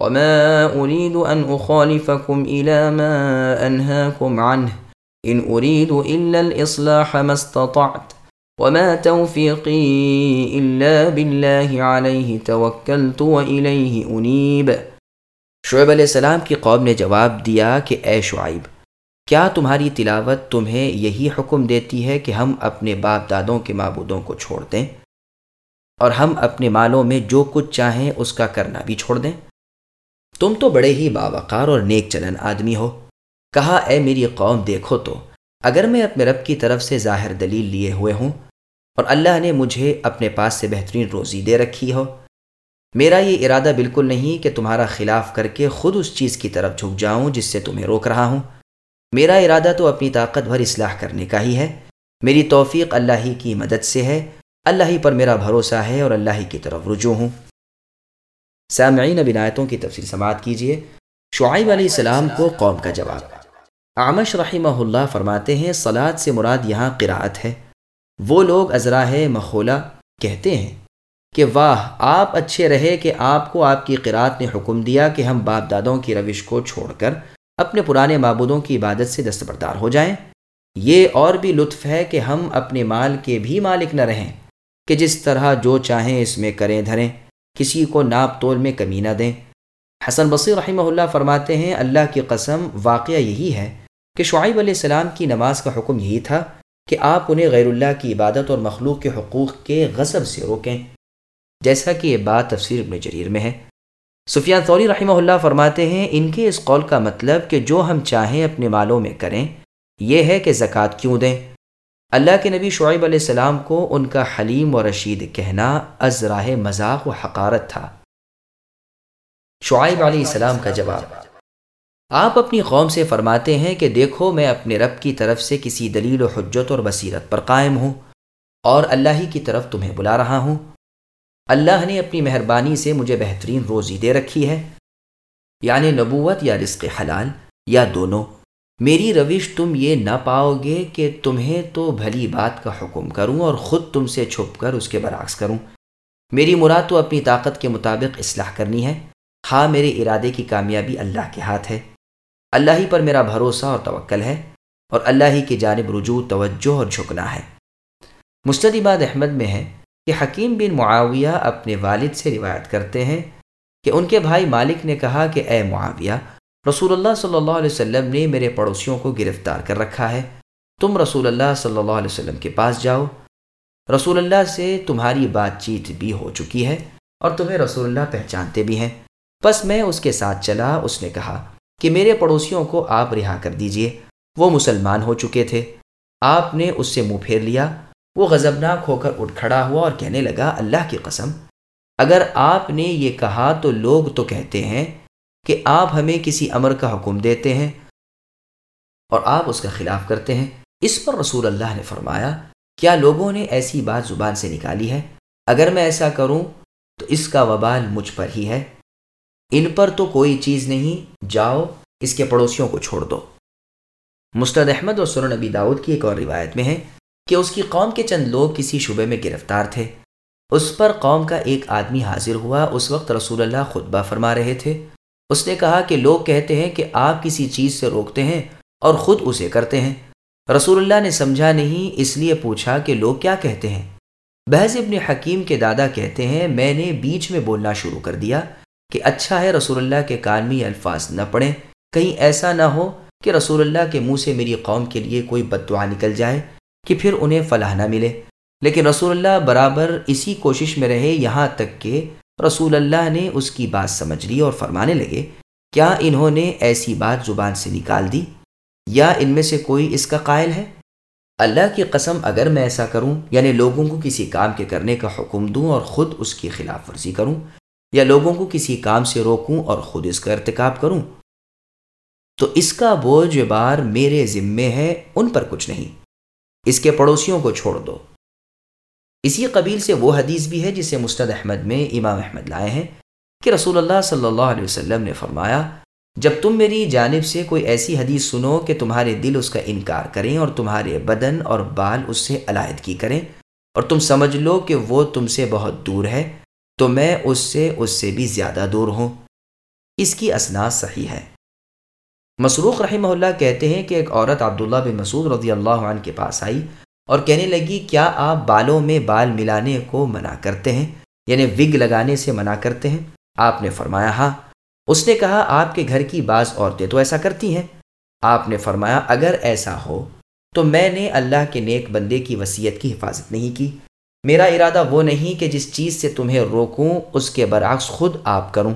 وما أريد أن أخالفكم إلى ما أنهاكم عنه إن أريد إلا الإصلاح ما استطعت وما توفيقي إلا بالله عليه توكلت وإليه أنيب۔ شعیب علیہ السلام کی قوم نے جواب دیا کہ اے شعیب، کیا تمہاری تلاوت تمہیں یہی حکم دیتی ہے کہ ہم اپنے باپ دادوں کے معبودوں کو چھوڑ دیں؟ اور ہم اپنے مالوں میں جو کچھ چاہیں اس کا کرنا بھی چھوڑ دیں؟ تم تو بڑے ہی باوقار اور نیک چلن آدمی ہو۔ کہا، اے میری قوم، دیکھو تو، اگر میں اپنے رب کی طرف سے ظاہر دلیل لیے ہوئے ہوں اور اللہ نے مجھے اپنے پاس سے بہترین روزی دے رکھی ہو، میرا یہ ارادہ بالکل نہیں کہ تمہارا خلاف کر کے خود اس چیز کی طرف جھک جاؤں جس سے تمہیں روک رہا ہوں۔ میرا ارادہ تو اپنی طاقت بھر اصلاح کرنے کا ہی ہے۔ میری توفیق اللہ ہی کی مدد سے ہے۔ اللہ ہی پر میرا بھروسہ ہے اور اللہ ہی کی طرف رجوع ہوں۔ سامعین بنایتوں کی تفصیل سماعت کیجیے۔ شعیب علیہ السلام کو قوم کا جواب۔ عامش رحمہ اللہ فرماتے ہیں سلاد سے مراد یہاں قراءت ہے۔ وہ لوگ ازراہ مخولہ کہتے ہیں کہ، واہ، آپ اچھے رہے کہ آپ کو آپ کی قرآت نے حکم دیا کہ ہم باپ دادوں کی روش کو چھوڑ کر اپنے پرانے معبودوں کی عبادت سے دستبردار ہو جائیں۔ یہ اور بھی لطف ہے کہ ہم اپنے مال کے بھی مالک نہ رہیں، کہ جس طرح جو چاہیں اس میں کریں دھریں۔ کسی کو ناپ تول میں کمی نہ دیں۔ حسن بصیر رحمہ اللہ فرماتے ہیں، اللہ کی قسم، واقعہ یہی ہے کہ شعیب علیہ السلام کی نماز کا حکم یہی تھا کہ آپ انہیں غیر اللہ کی عبادت اور مخلوق کے حقوق کے غصب سے روکیں۔ جیسا کہ یہ بات تفسیر ابن جریر میں ہے۔ سفیان ثوری رحمہ اللہ فرماتے ہیں، ان کے اس قول کا مطلب کہ جو ہم چاہیں اپنے مالوں میں کریں، یہ ہے کہ زکوٰۃ کیوں دیں؟ اللہ کے نبی شعیب علیہ السلام کو ان کا حلیم و رشید کہنا ازراہ مذاق و حقارت تھا۔ شعیب علیہ السلام کا جواب، آپ اپنی قوم سے فرماتے ہیں کہ دیکھو میں اپنے رب کی طرف سے کسی دلیل و حجت اور بصیرت پر قائم ہوں اور اللہ ہی کی طرف تمہیں بلا رہا ہوں۔ اللہ نے اپنی مہربانی سے مجھے بہترین روزی دے رکھی ہے یعنی نبوت یا رزق حلال یا دونوں۔ میری روش تم یہ نہ پاؤ گے کہ تمہیں تو بھلی بات کا حکم کروں اور خود تم سے چھپ کر اس کے برعکس کروں۔ میری مراد تو اپنی طاقت کے مطابق اصلاح کرنی ہے۔ ہاں میرے ارادے کی کامیابی اللہ کے ہاتھ ہے۔ اللہ ہی پر میرا بھروسہ اور توکل ہے اور اللہ ہی کی جانب رجوع، توجہ اور جھکنا ہے۔ مستدباد احمد میں ہے کہ حکیم بن معاویہ اپنے والد سے روایت کرتے ہیں کہ ان کے بھائی مالک نے کہا کہ، اے معاویہ رسول اللہ صلی اللہ علیہ وسلم نے میرے پڑوسیوں کو گرفتار کر رکھا ہے۔ تم رسول اللہ صلی اللہ علیہ وسلم کے پاس جاؤ۔ رسول اللہ سے تمہاری بات چیت بھی ہو چکی ہے اور تمہیں رسول اللہ پہچانتے بھی ہیں۔ بس میں اس کے ساتھ چلا، اس نے کہا کہ میرے پڑوسیوں کو آپ رہا کر دیجیے۔ وہ مسلمان ہو چکے تھے۔ آپ نے اس سے منہ پھیر لیا۔ وہ غضبناک ہو کر اٹھ کھڑا ہوا اور کہنے لگا، اللہ کی قسم، اگر آپ نے یہ کہا تو لوگ تو کہتے ہیں کہ آپ ہمیں کسی امر کا حکم دیتے ہیں اور آپ اس کا خلاف کرتے ہیں۔ اس پر رسول اللہ نے فرمایا، کیا لوگوں نے ایسی بات زبان سے نکالی ہے؟ اگر میں ایسا کروں تو اس کا وبال مجھ پر ہی ہے۔ ان پر تو کوئی چیز نہیں۔ جاؤ، اس کے پڑوسیوں کو چھوڑ دو۔ مستد احمد اور سر نبی داود کی ایک اور روایت میں ہے کہ اس کی قوم کے چند لوگ کسی شبے میں گرفتار تھے۔ اس پر قوم کا ایک آدمی حاضر ہوا۔ اس وقت رسول اللہ خطبہ فرما رہے تھے۔ اس نے کہا کہ لوگ کہتے ہیں کہ آپ کسی چیز سے روکتے ہیں اور خود اسے کرتے ہیں۔ رسول اللہ نے سمجھا نہیں، اس لیے پوچھا کہ لوگ کیا کہتے ہیں۔ بحض ابن حکیم کے دادا کہتے ہیں، میں نے بیچ میں بولنا شروع کر دیا کہ اچھا ہے رسول اللہ کے کان میں الفاظ نہ پڑھیں۔ کہیں ایسا نہ ہو کہ رسول اللہ کے منہ سے میری قوم کے لیے کوئی بد دعا نکل جائے کہ پھر انہیں فلاح نہ ملے۔ لیکن رسول اللہ برابر اسی کوشش میں رہے یہاں تک کہ رسول اللہ نے اس کی بات سمجھ لی اور فرمانے لگے، کیا انہوں نے ایسی بات زبان سے نکال دی؟ یا ان میں سے کوئی اس کا قائل ہے؟ اللہ کی قسم، اگر میں ایسا کروں یعنی لوگوں کو کسی کام کے کرنے کا حکم دوں اور خود اس کی خلاف ورزی کروں، یا لوگوں کو کسی کام سے روکوں اور خود اس کا ارتکاب کروں، تو اس کا بوجھ بار میرے ذمے ہے، ان پر کچھ نہیں۔ اس کے پڑوسیوں کو چھوڑ دو۔ اسی قبیل سے وہ حدیث بھی ہے جسے مستد احمد میں امام احمد لائے ہیں کہ رسول اللہ صلی اللہ علیہ وسلم نے فرمایا، جب تم میری جانب سے کوئی ایسی حدیث سنو کہ تمہارے دل اس کا انکار کریں اور تمہارے بدن اور بال اس سے علیحدگی کریں اور تم سمجھ لو کہ وہ تم سے بہت دور ہے، تو میں اس سے اس سے بھی زیادہ دور ہوں۔ اس کی اسناد صحیح ہے۔ مسروق رحمہ اللہ کہتے ہیں کہ ایک عورت عبداللہ بن مسعود رضی اللہ عنہ کے پاس آئی۔ اور کہنے لگی، کیا آپ بالوں میں بال ملانے کو منع کرتے ہیں؟ یعنی وگ لگانے سے منع کرتے ہیں۔ آپ نے فرمایا ہاں۔ اس نے کہا، آپ کے گھر کی بعض عورتیں تو ایسا کرتی ہیں۔ آپ نے فرمایا، اگر ایسا ہو تو میں نے اللہ کے نیک بندے کی وصیت کی حفاظت نہیں کی۔ میرا ارادہ وہ نہیں کہ جس چیز سے تمہیں روکوں، اس کے برعکس خود آپ کروں۔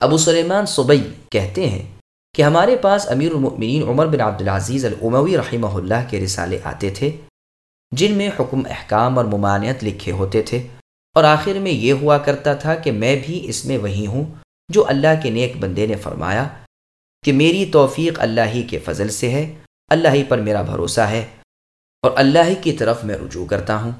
ابو سلیمان صبئی کہتے ہیں کہ ہمارے پاس امیر المؤمنین عمر بن عبدالعزیز العموی رحمہ اللہ کے رسالے آتے تھے۔ جن میں حکم احکام اور ممانعت لکھے ہوتے تھے۔ اور آخر میں یہ ہوا کرتا تھا کہ میں بھی اس میں وہی ہوں جو اللہ کے نیک بندے نے فرمایا کہ میری توفیق اللہ ہی کے فضل سے ہے، اللہ ہی پر میرا بھروسہ ہے اور اللہ ہی کی طرف میں رجوع کرتا ہوں۔